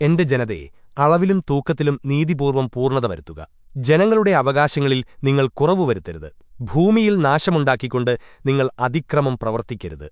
എന്റെ ജനതയെ അളവിലും തൂക്കത്തിലും നീതിപൂർവം പൂർണത വരുത്തുക. ജനങ്ങളുടെ അവകാശങ്ങളിൽ നിങ്ങൾ കുറവു വരുത്തരുത് ഭൂമിയിൽ നാശമുണ്ടാക്കിക്കൊണ്ട് നിങ്ങൾ അതിക്രമം പ്രവർത്തിക്കരുത്.